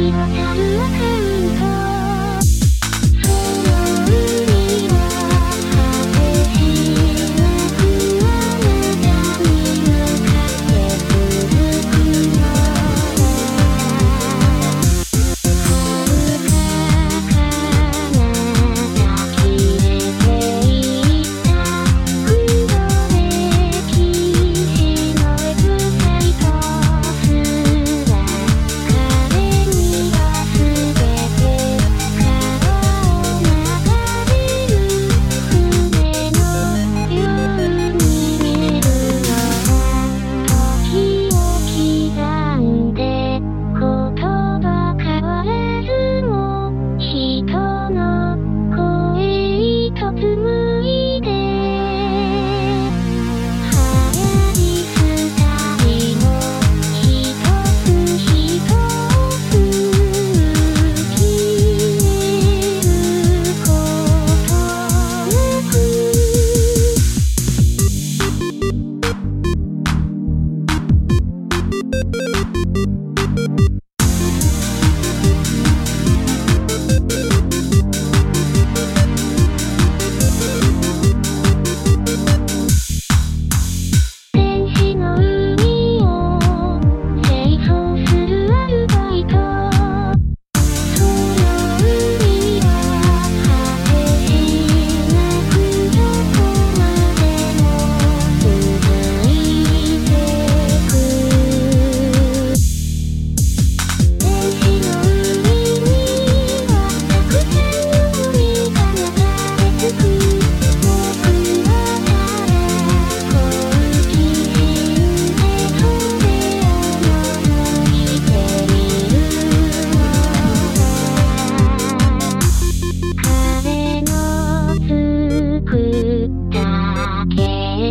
「ひらめく」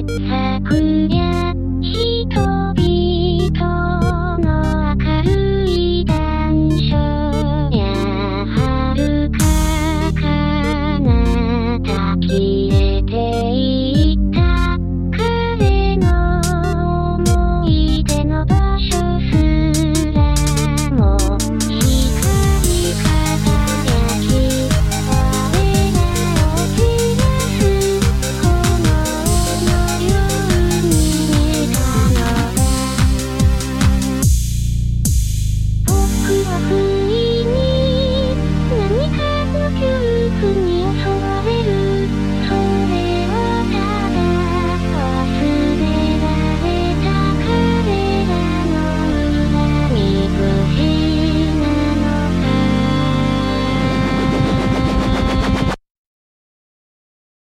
さ